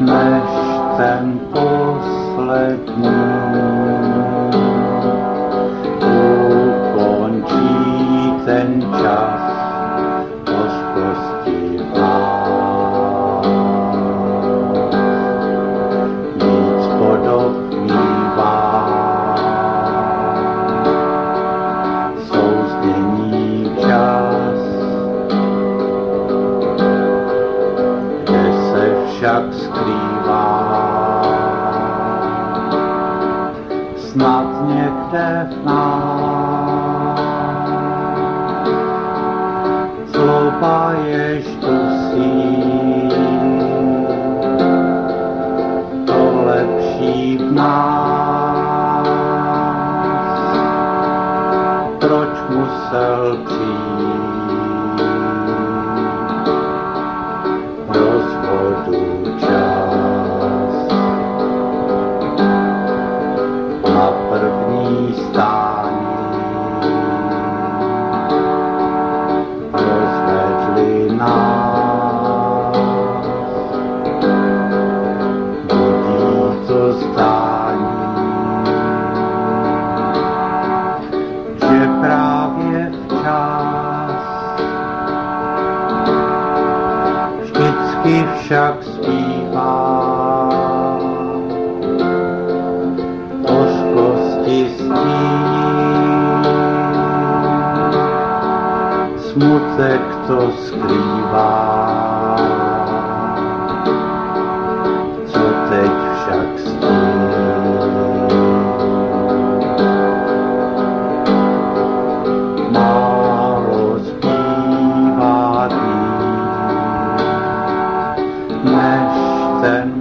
Než ten poslední. Ukončí ten čas však skrývá. Snad někde v nás zloba jež dusí, to lepší v nás. Proč musel přijít však zpívá hořkosti stín. Smutek to skrývá, co teď však s ten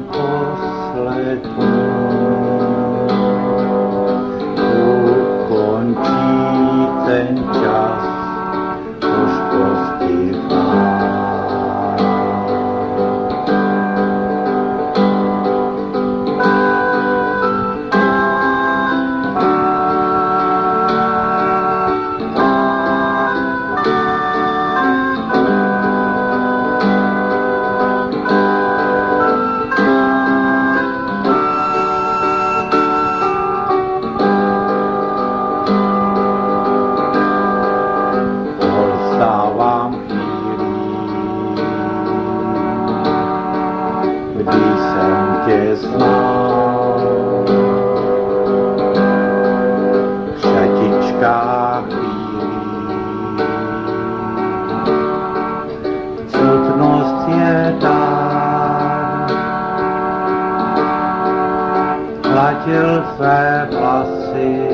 kdy jsem tě znal. V šatičkách bílých, cudnost je dar. Hladil své vlasy,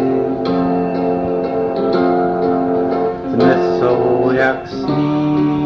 dnes jsou jak sní.